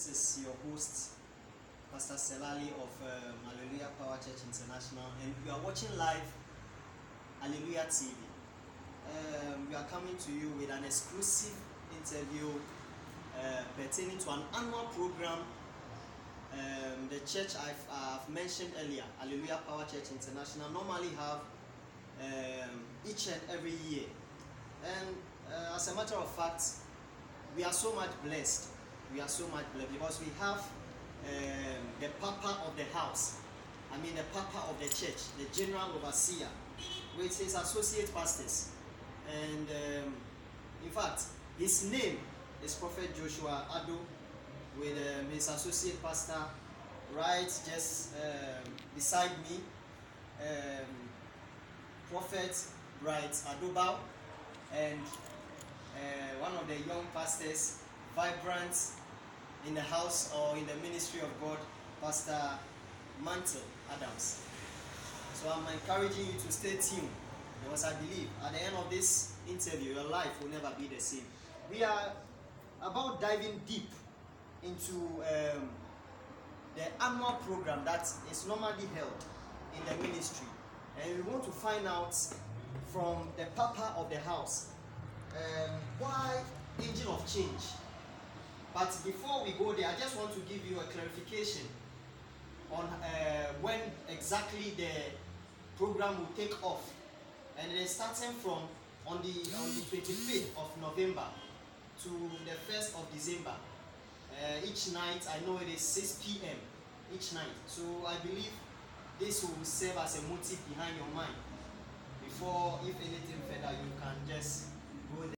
This is your host, Pastor Selali of um, Hallelujah Power Church International, and you are watching live Alleluia TV. Um, we are coming to you with an exclusive interview uh, pertaining to an annual program um, the church I've, I've mentioned earlier, Hallelujah Power Church International, normally have um, each and every year. And uh, as a matter of fact, we are so much blessed. We are so much blessed because we have um, the Papa of the house. I mean, the Papa of the church, the General Overseer, with his associate pastors. And um, in fact, his name is Prophet Joshua Ado, with um, his associate pastor right just um, beside me, um, Prophet Bright Adobao, and uh, one of the young pastors, vibrant in the house or in the ministry of God, Pastor Mantle Adams. So I'm encouraging you to stay tuned because I believe at the end of this interview, your life will never be the same. We are about diving deep into um, the annual program that is normally held in the ministry. And we want to find out from the papa of the house um, why Angel of Change. But before we go there, I just want to give you a clarification on uh, when exactly the program will take off. And it is starting from on the on the 25th of November to the 1st of December. Uh, each night, I know it is 6 p.m. each night. So I believe this will serve as a motive behind your mind. Before, if anything further, you can just go there.